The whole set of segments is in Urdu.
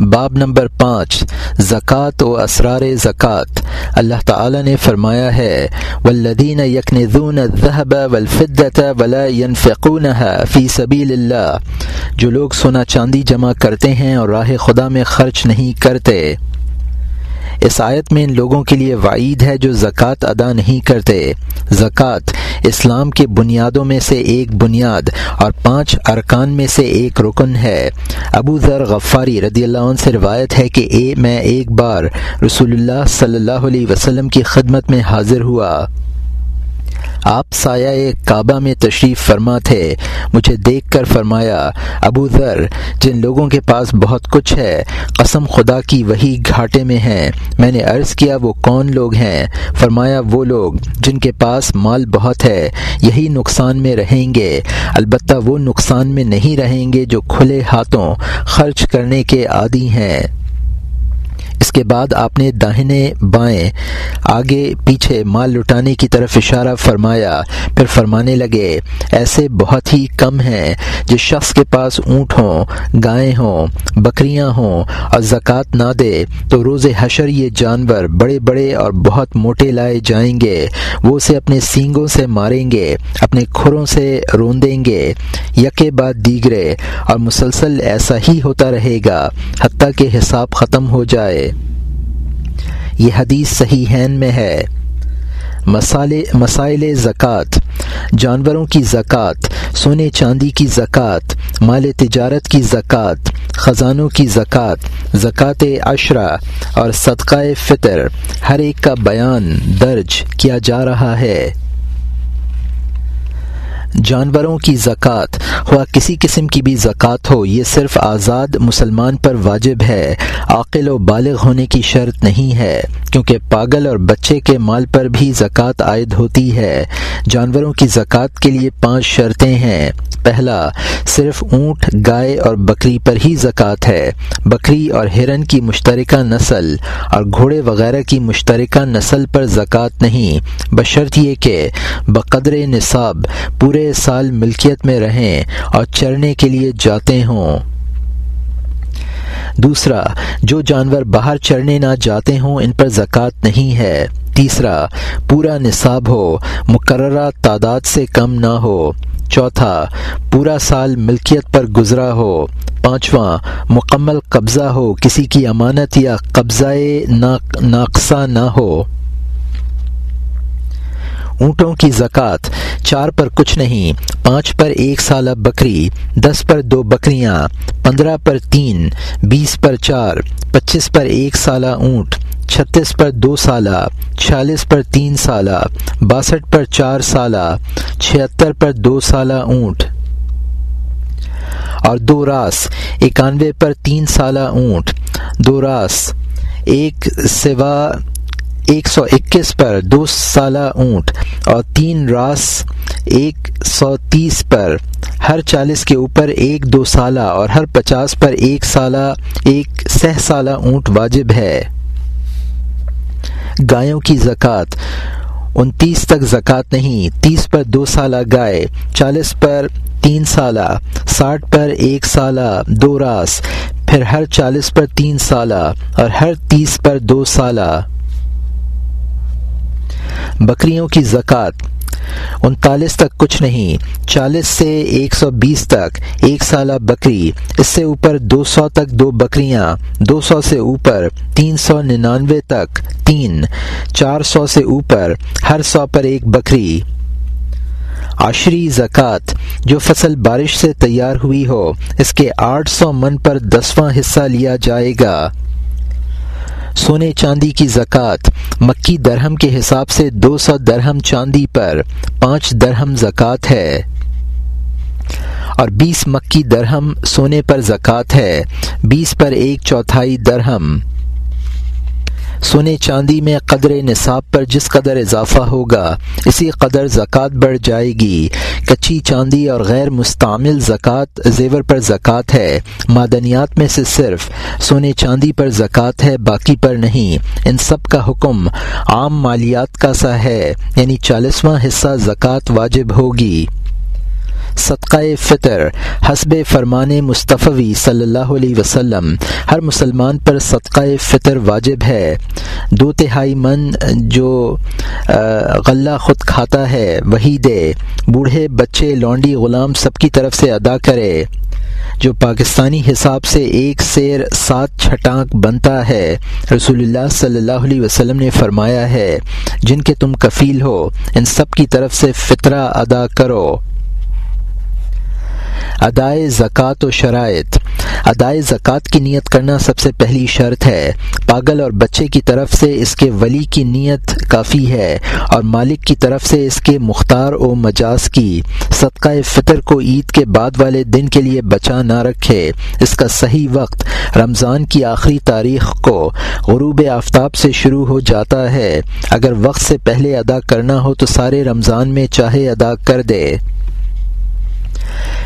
باب نمبر پانچ زکوٰۃ و اسرار زکوٰۃ اللہ تعالی نے فرمایا ہے والذین یکنزون الذهب والفدة ولا ينفقونها فی سبیل اللہ جو لوگ سونا چاندی جمع کرتے ہیں اور راہ خدا میں خرچ نہیں کرتے۔ اس آیت میں ان لوگوں کے لیے وعید ہے جو زکوٰۃ ادا نہیں کرتے۔ زکوٰۃ اسلام کے بنیادوں میں سے ایک بنیاد اور پانچ ارکان میں سے ایک رکن ہے۔ ابو ذر غفاری رضی اللہ عنہ سے روایت ہے کہ اے میں ایک بار رسول اللہ صلی اللہ علیہ وسلم کی خدمت میں حاضر ہوا۔ آپ سایہ کعبہ میں تشریف فرما تھے۔ مجھے دیکھ کر فرمایا، ابو ذر، جن لوگوں کے پاس بہت کچھ ہے، قسم خدا کی وہی گھاٹے میں ہیں۔ میں نے عرض کیا، وہ کون لوگ ہیں؟ فرمایا، وہ لوگ جن کے پاس مال بہت ہے، یہی نقصان میں رہیں گے۔ البتہ وہ نقصان میں نہیں رہیں گے جو کھلے ہاتھوں خرچ کرنے کے عادی ہیں۔ اس کے بعد آپ نے داہنے بائیں، آگے پیچھے مال لٹانے کی طرف اشارہ فرمایا، پھر فرمانے لگے، ایسے بہت ہی کم ہیں جس شخص کے پاس اونٹ ہوں، گائے ہوں، بکریاں ہوں اور زکوٰۃ نہ دے، تو روز حشر یہ جانور بڑے بڑے اور بہت موٹے لائے جائیں گے۔ وہ اسے اپنے سینگوں سے ماریں گے، اپنے کھروں سے روندیں گے۔ یکے بعد دیگرے، اور مسلسل ایسا ہی ہوتا رہے گا، حتیٰ کہ حساب ختم ہو جائے۔ یہ حدیث صحیح ہین میں ہے۔ مسائل زکوٰۃ، جانوروں کی زکوٰۃ، سونے چاندی کی زکوٰۃ، مال تجارت کی زکوٰۃ، خزانوں کی زکوٰۃ زکوٰۃ عشرہ اور صدقہ فطر۔ ہر ایک کا بیان، درج کیا جا رہا ہے۔ جانوروں کی زکوٰۃ ہوا کسی قسم کی بھی زکوٰۃ ہو، یہ صرف آزاد مسلمان پر واجب ہے۔ عاقل و بالغ ہونے کی شرط نہیں ہے۔ کیونکہ پاگل اور بچے کے مال پر بھی زکوٰۃ عائد ہوتی ہے۔ جانوروں کی زکوٰۃ کے لیے پانچ شرطیں ہیں۔ پہلا، صرف اونٹ، گائے اور بکری پر ہی زکوٰۃ ہے۔ بکری اور ہرن کی مشترکہ نسل اور گھوڑے وغیرہ کی مشترکہ نسل پر زکوٰۃ نہیں۔ بشرط یہ کہ بقدر نصاب پورے سال ملکیت میں رہیں اور چرنے کے لیے جاتے ہوں۔ دوسرا، جو جانور باہر چرنے نہ جاتے ہوں، ان پر زکوٰۃ نہیں ہے۔ تیسرا، پورا نصاب ہو، مقررہ تعداد سے کم نہ ہو۔ چوتھا، پورا سال ملکیت پر گزرا ہو۔ پانچواں، مکمل قبضہ ہو، کسی کی امانت یا قبضہ ناقصہ نہ ہو۔ اونٹوں کی زکوٰۃ چار پر کچھ نہیں، پانچ پر ایک سالہ بکری، دس پر دو بکریاں، پندرہ پر تین، بیس پر چار، پچیس پر ایک سالہ اونٹ، چھتیس پر دو سالہ، چھیالیس پر تین سالہ، باسٹھ پر چار سالہ، چھہتر پر دو سالہ اونٹ۔ اور دو راس، اکانوے پر تین سالہ اونٹ۔ دو راس، ایک سوا، ایک سو اکیس پر دو سالہ اونٹ۔ اور تین راس ایک سو تیس پر، ہر چالیس کے اوپر ایک دو سالہ اور ہر پچاس پر ایک سالہ، ایک سہ سالہ اونٹ واجب ہے۔ گایوں کی زکوٰۃ انتیس تک زکوٰۃ نہیں، تیس پر دو سالہ گائے، چالیس پر تین سالہ، ساٹھ پر ایک سالہ، دو راس، پھر ہر چالیس پر تین سالہ اور ہر تیس پر دو سالہ۔ بکریوں کی زکوٰۃ انتالیس تک کچھ نہیں، چالیس سے ایک سو بیس تک، ایک سالہ بکری، اس سے اوپر دو سو تک دو بکریاں، دو سو سے اوپر تین سو ننانوے تک تین، چار سو سے اوپر ہر سو پر ایک بکری۔ عشری زکوٰۃ جو فصل بارش سے تیار ہوئی ہو، اس کے آٹھ سو من پر دسواں حصہ لیا جائے گا۔ سونے چاندی کی زکوٰۃ مکی درہم کے حساب سے دو سو درہم چاندی پر پانچ درہم زکوٰۃ ہے۔ اور بیس مکی درہم سونے پر زکوٰۃ ہے۔ بیس پر ایک چوتھائی درہم۔ سونے چاندی میں قدر نصاب پر جس قدر اضافہ ہوگا، اسی قدر زکوٰۃ بڑھ جائے گی۔ کچی چاندی اور غیر مستعمل زکوٰۃ زیور پر زکوٰۃ ہے، معدنیات میں سے صرف سونے چاندی پر زکوٰۃ ہے، باقی پر نہیں۔ ان سب کا حکم عام مالیات کا سا ہے یعنی چالیسواں حصہ زکوٰۃ واجب ہوگی۔ صدقہ فطر، حسب فرمان مصطفی صلی اللہ علیہ وسلم، ہر مسلمان پر صدقہ فطر واجب ہے۔ دو تہائی من جو غلہ خود کھاتا ہے، وہی دے۔ بوڑھے، بچے، لونڈی، غلام سب کی طرف سے ادا کرے۔ جو پاکستانی حساب سے ایک سیر، سات چھٹانک بنتا ہے۔ رسول اللہ صلی اللہ علیہ وسلم نے فرمایا ہے، جن کے تم کفیل ہو، ان سب کی طرف سے فطرہ ادا کرو۔ ادائے زکوٰۃ و شرائط۔ ادائے زکوٰۃ کی نیت کرنا سب سے پہلی شرط ہے۔ پاگل اور بچے کی طرف سے اس کے ولی کی نیت کافی ہے اور مالک کی طرف سے اس کے مختار و مجاز کی۔ صدقہ فطر کو عید کے بعد والے دن کے لیے بچا نہ رکھے۔ اس کا صحیح وقت رمضان کی آخری تاریخ کو غروب آفتاب سے شروع ہو جاتا ہے۔ اگر وقت سے پہلے ادا کرنا ہو تو سارے رمضان میں چاہے ادا کر دے۔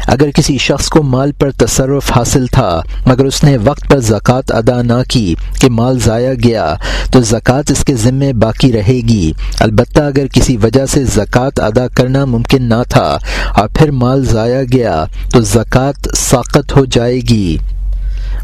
اگر کسی شخص کو مال پر تصرف حاصل تھا، مگر اس نے وقت پر زکوٰۃ ادا نہ کی کہ مال ضائع گیا، تو زکوٰۃ اس کے ذمے باقی رہے گی۔ البتہ اگر کسی وجہ سے زکوٰۃ ادا کرنا ممکن نہ تھا اور پھر مال ضائع گیا، تو زکوٰۃ ساقت ہو جائے گی۔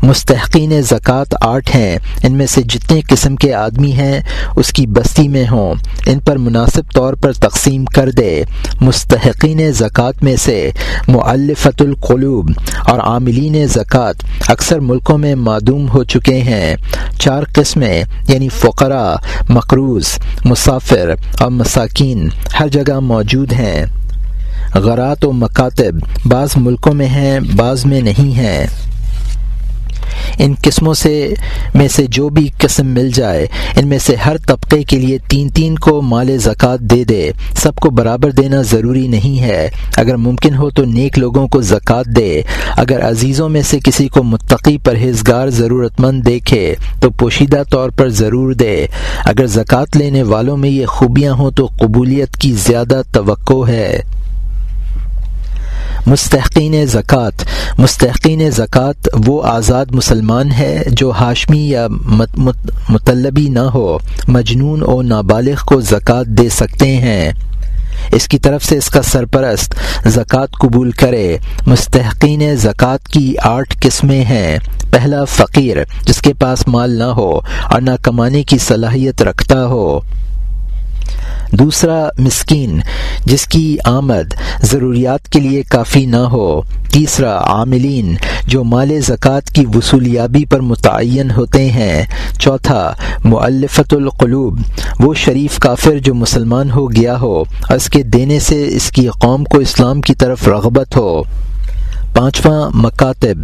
مستحقین زکوٰۃ آٹھ ہیں۔ ان میں سے جتنے قسم کے آدمی ہیں، اس کی بستی میں ہوں۔ ان پر مناسب طور پر تقسیم کر دے۔ مستحقین زکوٰۃ میں سے معلفت القلوب اور عاملین زکوٰۃ اکثر ملکوں میں معدوم ہو چکے ہیں۔ چار قسمیں یعنی فقرا مقروض، مسافر اور مساکین، ہر جگہ موجود ہیں۔ غرات و مکاتب بعض ملکوں میں ہیں، بعض میں نہیں ہیں۔ ان قسموں سے میں سے جو بھی قسم مل جائے، ان میں سے ہر طبقے کے لیے تین تین کو مال زکوٰۃ دے دے۔ سب کو برابر دینا ضروری نہیں ہے۔ اگر ممکن ہو تو نیک لوگوں کو زکوٰۃ دے۔ اگر عزیزوں میں سے کسی کو متقی پرہیزگار ضرورت مند دیکھے تو پوشیدہ طور پر ضرور دے۔ اگر زکوٰۃ لینے والوں میں یہ خوبیاں ہوں تو قبولیت کی زیادہ توقع ہے۔ مستحقین زکوٰۃ مستحقین زکوٰۃ وہ آزاد مسلمان ہے جو ہاشمی یا مطلبی نہ ہو، مجنون و نابالغ کو زکوٰۃ دے سکتے ہیں۔ اس کی طرف سے اس کا سرپرست زکوٰۃ قبول کرے۔ مستحقین زکوٰۃ کی آٹھ قسمیں ہیں۔ پہلا، فقیر، جس کے پاس مال نہ ہو اور نہ کمانے کی صلاحیت رکھتا ہو۔ دوسرا مسکین، جس کی آمد ضروریات کے لیے کافی نہ ہو۔ تیسرا عاملین، جو مال زکوٰۃ کی وصولیابی پر متعین ہوتے ہیں۔ چوتھا معلفت القلوب، وہ شریف کافر جو مسلمان ہو گیا ہو اور اس کے دینے سے اس کی قوم کو اسلام کی طرف رغبت ہو۔ پانچواں، مکاتب،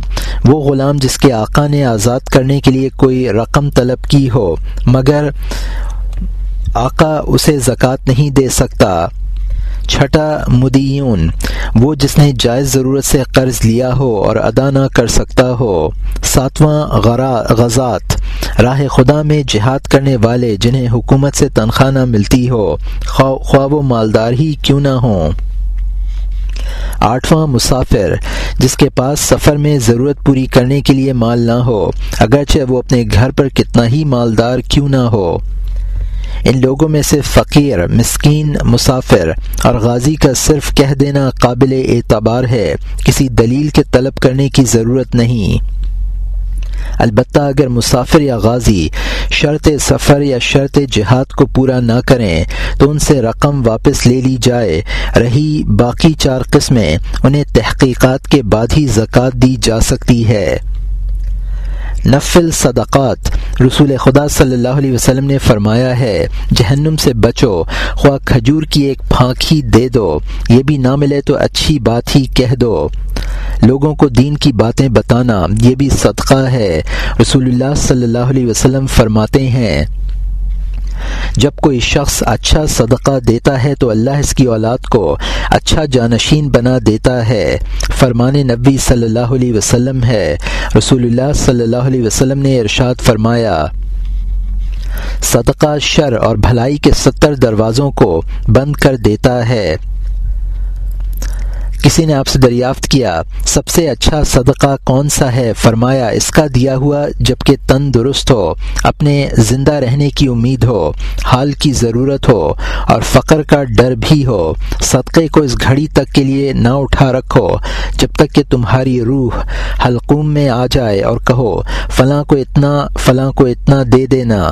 وہ غلام جس کے آقا نے آزاد کرنے کے لیے کوئی رقم طلب کی ہو، مگر آقا اسے زکوٰۃ نہیں دے سکتا۔ چھٹا مدیون وہ جس نے جائز ضرورت سے قرض لیا ہو اور ادا نہ کر سکتا ہو۔ ساتواں غزات، راہ خدا میں جہاد کرنے والے جنہیں حکومت سے تنخواہ نہ ملتی ہو۔ خواب و مالدار ہی کیوں نہ ہوں۔ آٹھواں مسافر، جس کے پاس سفر میں ضرورت پوری کرنے کے لیے مال نہ ہو، اگرچہ وہ اپنے گھر پر کتنا ہی مالدار کیوں نہ ہو۔ ان لوگوں میں سے فقیر، مسکین، مسافر اور غازی کا صرف کہہ دینا قابل اعتبار ہے، کسی دلیل کے طلب کرنے کی ضرورت نہیں۔ البتہ اگر مسافر یا غازی شرط سفر یا شرط جہاد کو پورا نہ کریں، تو ان سے رقم واپس لے لی جائے۔ رہی باقی چار قسمیں، انہیں تحقیقات کے بعد ہی زکوٰۃ دی جا سکتی ہے۔ نفل صدقات۔ رسول خدا صلی اللہ علیہ وسلم نے فرمایا ہے، جہنم سے بچو، خواہ کھجور کی ایک پھانکی دے دو، یہ بھی نہ ملے تو اچھی بات ہی کہہ دو۔ لوگوں کو دین کی باتیں بتانا، یہ بھی صدقہ ہے۔ رسول اللہ صلی اللہ علیہ وسلم فرماتے ہیں جب کوئی شخص اچھا صدقہ دیتا ہے تو اللہ اس کی اولاد کو اچھا جانشین بنا دیتا ہے۔ فرمان نبی صلی اللہ علیہ وسلم ہے۔ رسول اللہ صلی اللہ علیہ وسلم نے ارشاد فرمایا، صدقہ شر اور بھلائی کے ستر دروازوں کو بند کر دیتا ہے۔ کسی نے آپ سے دریافت کیا، سب سے اچھا صدقہ کون سا ہے؟ فرمایا، اس کا دیا ہوا جبکہ تن درست ہو، اپنے زندہ رہنے کی امید ہو، حال کی ضرورت ہو، اور فقر کا ڈر بھی ہو۔ صدقے کو اس گھڑی تک کے لیے نہ اٹھا رکھو، جب تک کہ تمہاری روح حلقوم میں آ جائے اور کہو، فلاں کو اتنا، فلاں کو اتنا دے دینا۔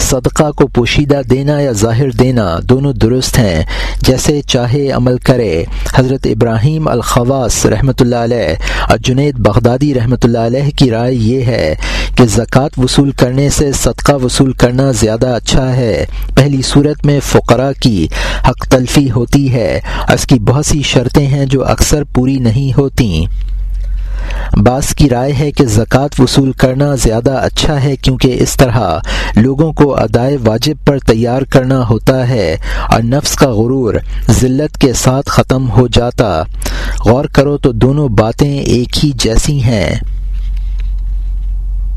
صدقہ کو پوشیدہ دینا یا ظاہر دینا دونوں درست ہیں۔ جیسے چاہے عمل کرے۔ حضرت ابراہیم الخواص رحمۃ اللہ علیہ اور جنید بغدادی رحمۃ اللہ علیہ کی رائے یہ ہے کہ زکوٰۃ وصول کرنے سے صدقہ وصول کرنا زیادہ اچھا ہے۔ پہلی صورت میں فقرا کی حق تلفی ہوتی ہے اس کی بہت سی شرطیں ہیں جو اکثر پوری نہیں ہوتیں۔ بعض کی رائے ہے کہ زکوٰۃ وصول کرنا زیادہ اچھا ہے کیونکہ اس طرح لوگوں کو ادائے واجب پر تیار کرنا ہوتا ہے اور نفس کا غرور ذلت کے ساتھ ختم ہو جاتا۔ غور کرو تو دونوں باتیں ایک ہی جیسی ہیں۔